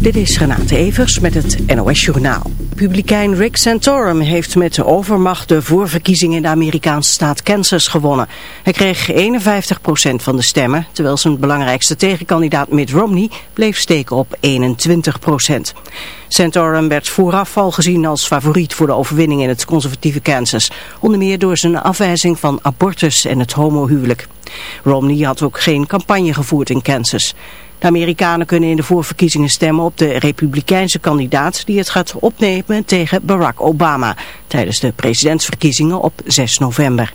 Dit is Renate Evers met het NOS Journaal. Publikein Rick Santorum heeft met overmacht de voorverkiezingen in de Amerikaanse staat Kansas gewonnen. Hij kreeg 51% van de stemmen, terwijl zijn belangrijkste tegenkandidaat Mitt Romney bleef steken op 21%. Santorum werd vooraf al gezien als favoriet voor de overwinning in het conservatieve Kansas, onder meer door zijn afwijzing van abortus en het homohuwelijk. Romney had ook geen campagne gevoerd in Kansas. De Amerikanen kunnen in de voorverkiezingen stemmen op de republikeinse kandidaat die het gaat opnemen tegen Barack Obama tijdens de presidentsverkiezingen op 6 november.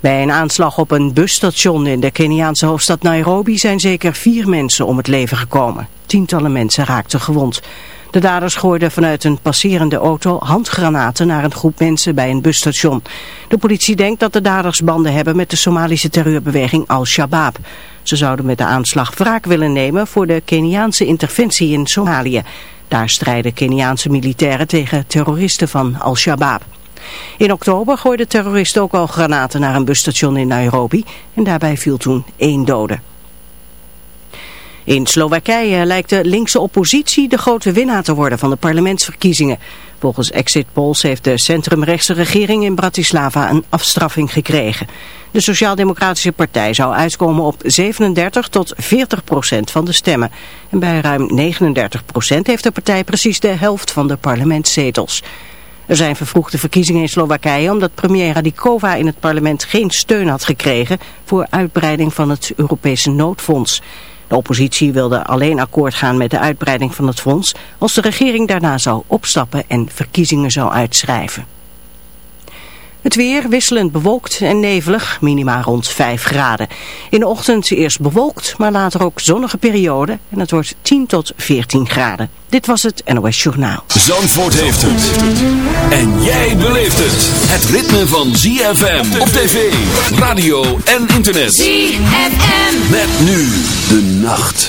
Bij een aanslag op een busstation in de Keniaanse hoofdstad Nairobi zijn zeker vier mensen om het leven gekomen. Tientallen mensen raakten gewond. De daders gooiden vanuit een passerende auto handgranaten naar een groep mensen bij een busstation. De politie denkt dat de daders banden hebben met de Somalische terreurbeweging Al-Shabaab. Ze zouden met de aanslag wraak willen nemen voor de Keniaanse interventie in Somalië. Daar strijden Keniaanse militairen tegen terroristen van Al-Shabaab. In oktober gooiden terroristen ook al granaten naar een busstation in Nairobi en daarbij viel toen één dode. In Slowakije lijkt de linkse oppositie de grote winnaar te worden van de parlementsverkiezingen. Volgens exit polls heeft de centrumrechtse regering in Bratislava een afstraffing gekregen. De Sociaal-Democratische Partij zou uitkomen op 37 tot 40 procent van de stemmen. En bij ruim 39 procent heeft de partij precies de helft van de parlementszetels. Er zijn vervroegde verkiezingen in Slowakije omdat premier Radikova in het parlement geen steun had gekregen voor uitbreiding van het Europese noodfonds. De oppositie wilde alleen akkoord gaan met de uitbreiding van het fonds als de regering daarna zou opstappen en verkiezingen zou uitschrijven. Het weer wisselend bewolkt en nevelig, minima rond 5 graden. In de ochtend eerst bewolkt, maar later ook zonnige periode en het wordt 10 tot 14 graden. Dit was het NOS Journaal. Zandvoort heeft het. En jij beleeft het. Het ritme van ZFM op tv, radio en internet. ZFM. Met nu de nacht.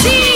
Zie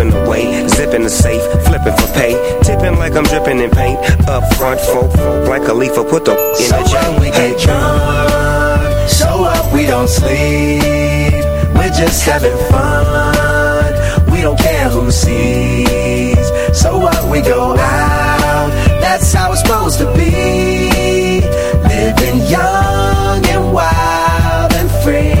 away. Zipping the safe, flipping for pay. Tipping like I'm dripping in paint. Up front, folk, like a leaf, put the in So the what, chain. we get drunk. So up, we don't sleep. We're just having fun. We don't care who sees. So what, we go out. That's how it's supposed to be. Living young and wild and free.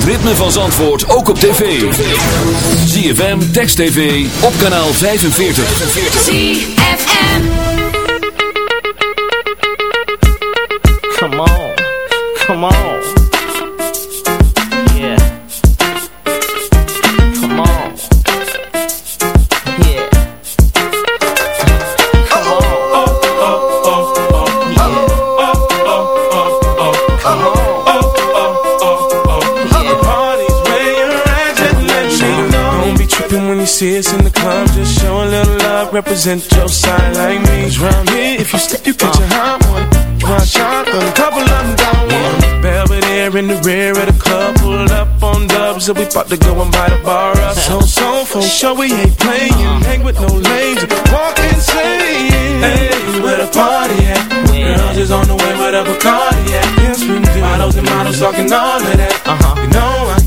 Het ritme van Zandvoort ook op tv. ZFM, Text TV, op kanaal 45. ZFM. Come on. Come on. Represent your side like me. round here, if you slip, you catch a hot one. Shot, then a couple of them down one. Belvedere in the rear of the club, pulled up on dubs, and we about to go and buy the bar up. So, so, for sure, we ain't playing. Hang with no lames, walk insane. Hey, where the party at? Girls is on the way with a Bacardi at. Yes, we do. Models and models talking all of that. Uh-huh. You know I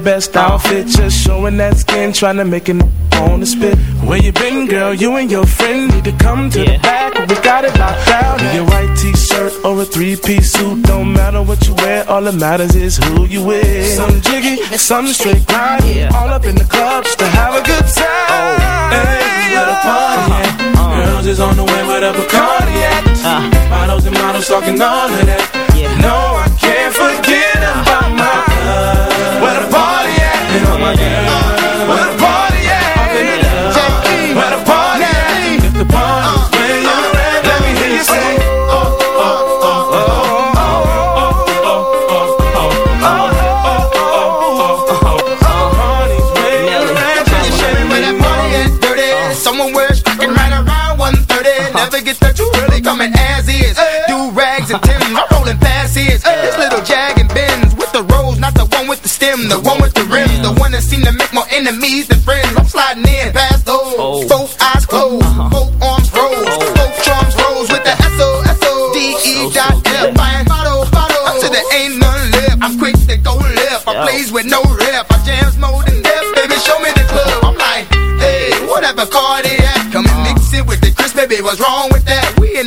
best outfit, just showing that skin, trying to make it on the spit. Where you been, girl? You and your friend need to come to yeah. the back. We got it locked down. In your white t-shirt or a three-piece suit, don't matter what you wear. All that matters is who you with. Some jiggy, some straight grind. Yeah. All up in the club just to have a good time. Oh. Hey, where the party at? Uh, uh. Girls is on the way with a Bacardi at. Uh. Models and models talking all of that. Yeah. No,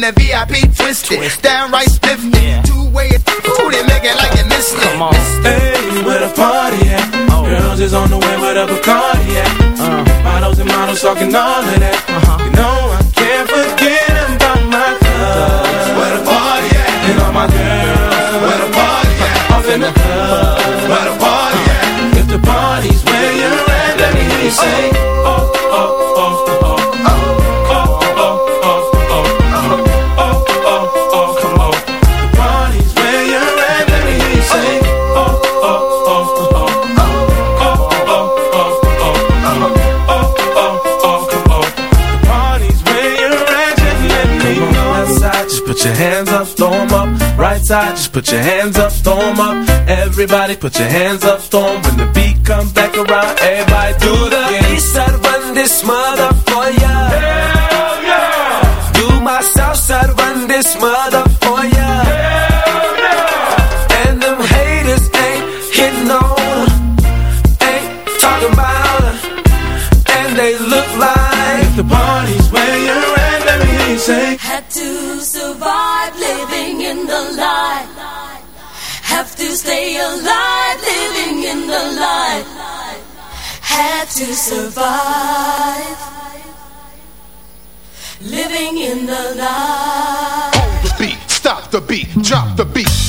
the VIP twisted, twisted. downright spiffy, yeah. two way, ooh, they make it like it missed it. Come on. Hey, where the party at? Oh. Girls is on the way with a Bacardi at. Uh. Models and models talking all of that. Uh-huh. You know I can't forget about my club. Where the party at? And all my girls. Where the party at? Off in the club. Where the party at? If the party's where you're at, let me hear you say. Oh. Side, just put your hands up, throw them up. Everybody put your hands up, throw them. When the beat comes back around, everybody do the east side run this mother for ya. Hell yeah! Do my south side run this mother for ya. Hell yeah! And them haters ain't hitting on, ain't talking about and they look like if the party's where you're at, let me hear you say. Had to survive living in the light. Have to stay alive living in the light. Had to survive living in the light. Hold the beat, stop the beat, drop the beat.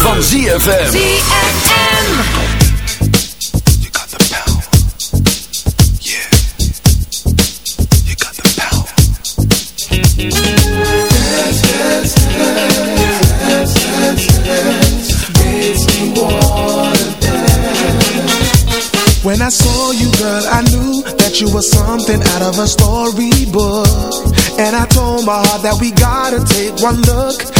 Van ZFM. ZFM. You got the power. Yeah. You got the power. Yes, yes, yes. Yes, yes, yes. It's me, Waterbank. When I saw you, girl, I knew that you were something out of a storybook. And I told my heart that we gotta take one look.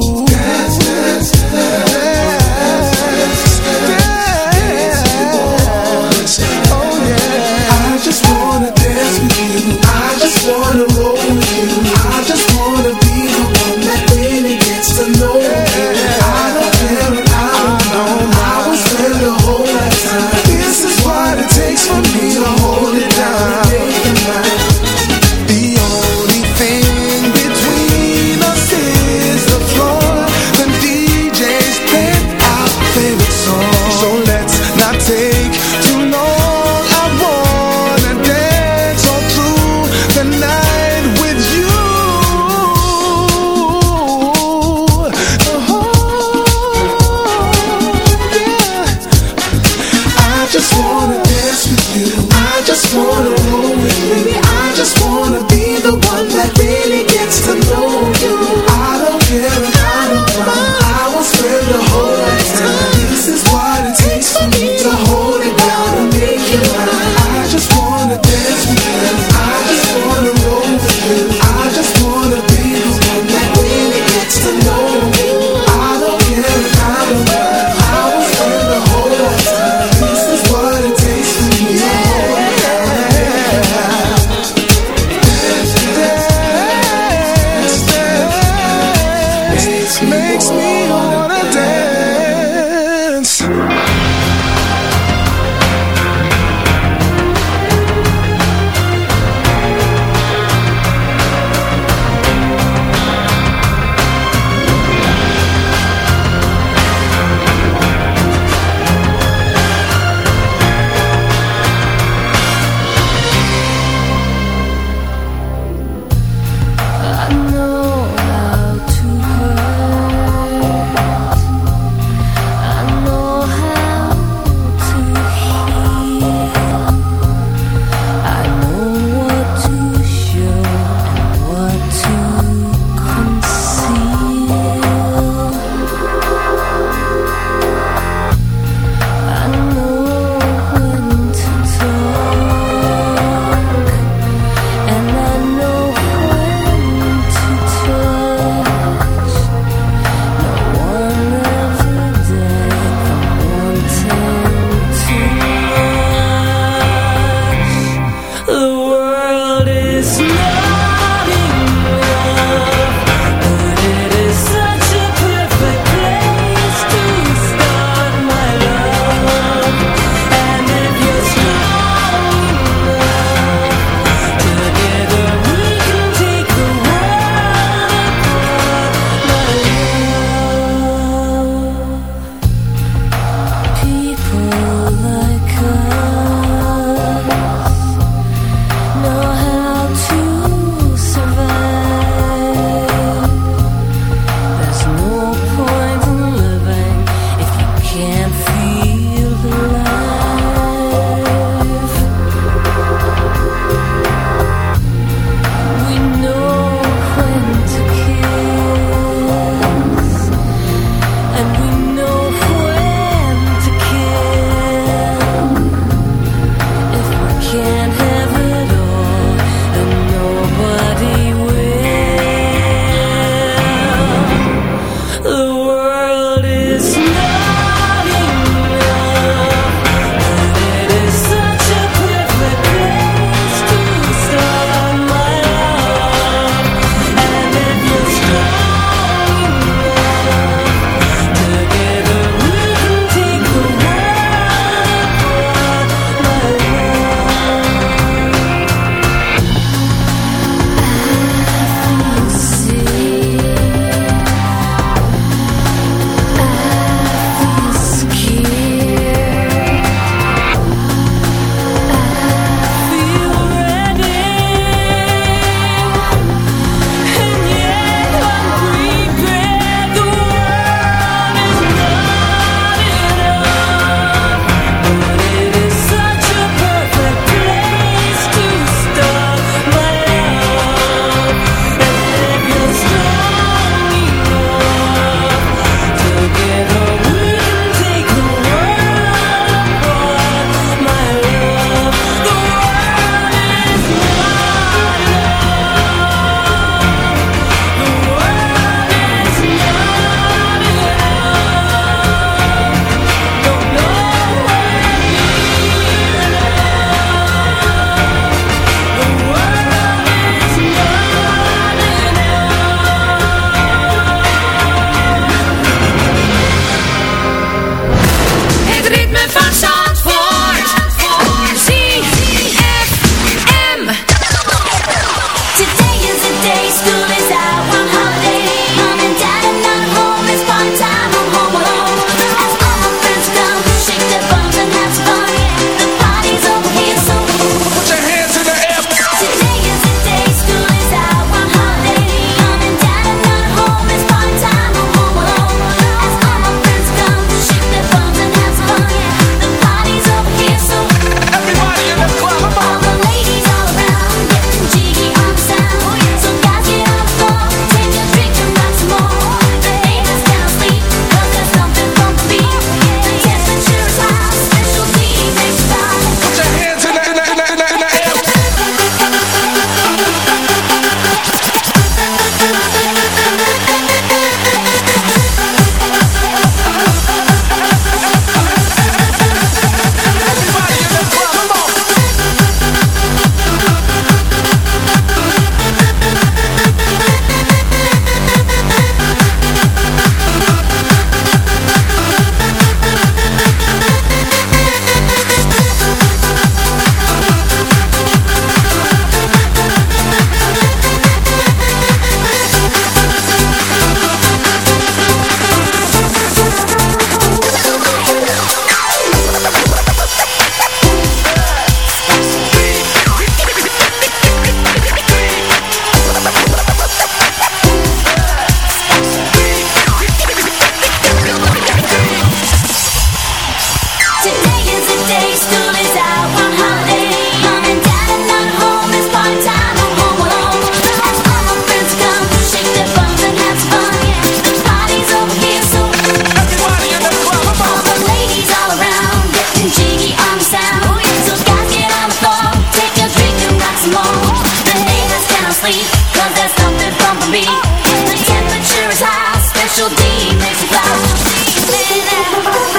your demons out.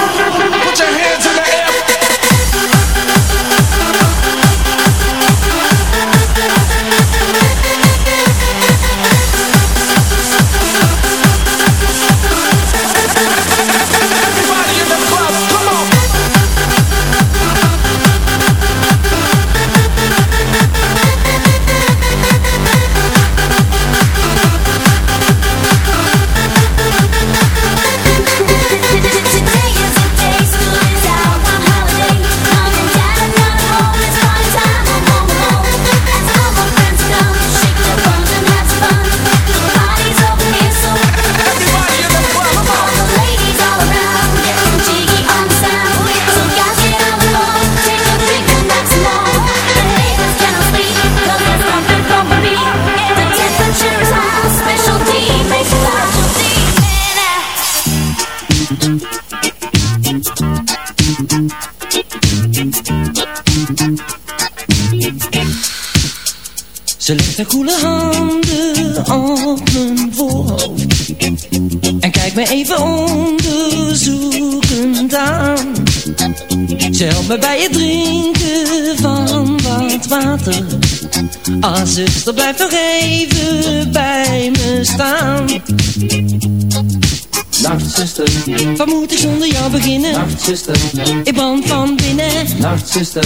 Ze legt haar koele handen op mijn voorhoofd. En kijkt me even onderzoekend aan. Ze helpt me bij het drinken van wat water. Ah zuster blijf nog even bij me staan. Nachtzuster, wat moet ik zonder jou beginnen? Nachtzuster, ik brand van binnen. Nachtzuster,